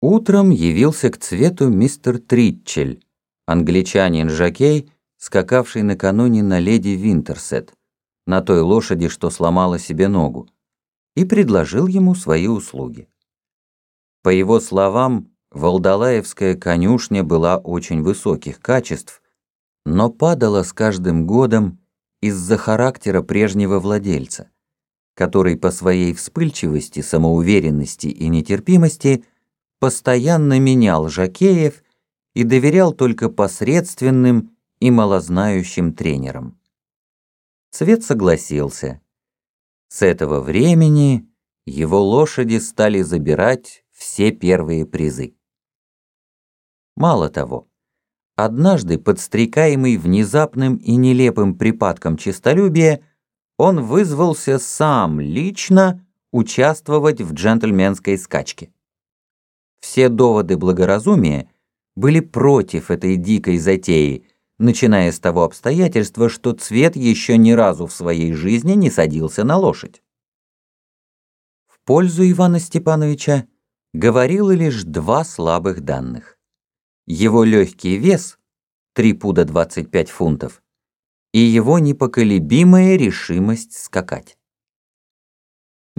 Утром явился к цвету мистер Тритчель, англичанин-жокей, скакавший накануне на леди Винтерсет, на той лошади, что сломала себе ногу, и предложил ему свои услуги. По его словам, Волдалаевская конюшня была очень высоких качеств, но падала с каждым годом из-за характера прежнего владельца, который по своей вспыльчивости, самоуверенности и нетерпимости – постоянно менял жакеев и доверял только посредственным и малознающим тренерам. Цвет согласился. С этого времени его лошади стали забирать все первые призы. Мало того, однажды, подстрекаемый внезапным и нелепым припадком честолюбия, он вызвался сам лично участвовать в джентльменской скачке. Все доводы благоразумия были против этой дикой затеи, начиная с того обстоятельства, что Цвет еще ни разу в своей жизни не садился на лошадь. В пользу Ивана Степановича говорило лишь два слабых данных. Его легкий вес – 3 пуда 25 фунтов, и его непоколебимая решимость скакать.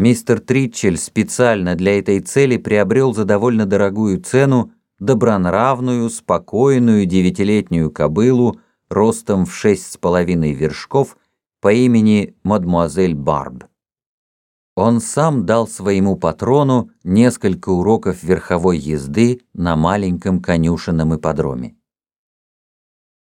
Мистер Тритчель специально для этой цели приобрел за довольно дорогую цену добронравную, спокойную девятилетнюю кобылу ростом в шесть с половиной вершков по имени мадмуазель Барб. Он сам дал своему патрону несколько уроков верховой езды на маленьком конюшенном ипподроме.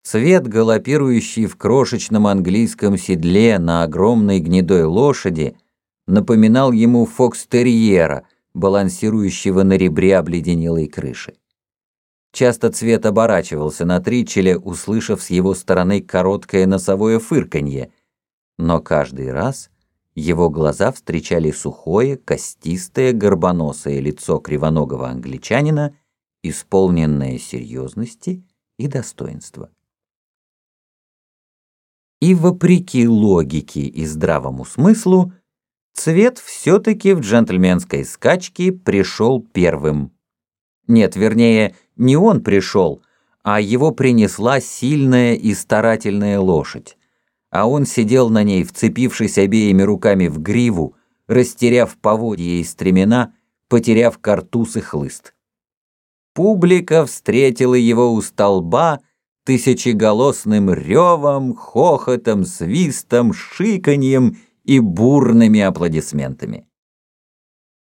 Цвет, галопирующий в крошечном английском седле на огромной гнедой лошади – напоминал ему фокстерьера, балансирующего на ребре обледенелой крыши. Часто цвет оборачивался на Тричеле, услышав с его стороны короткое носовое фырканье, но каждый раз его глаза встречали сухое, костистое, горбоносое лицо кривоногого англичанина, исполненное серьезности и достоинства. И вопреки логике и здравому смыслу, Цвет все-таки в джентльменской скачке пришел первым. Нет, вернее, не он пришел, а его принесла сильная и старательная лошадь. А он сидел на ней, вцепившись обеими руками в гриву, растеряв поводья и стремена, потеряв картуз и хлыст. Публика встретила его у столба тысячеголосным ревом, хохотом, свистом, шиканьем и бурными аплодисментами.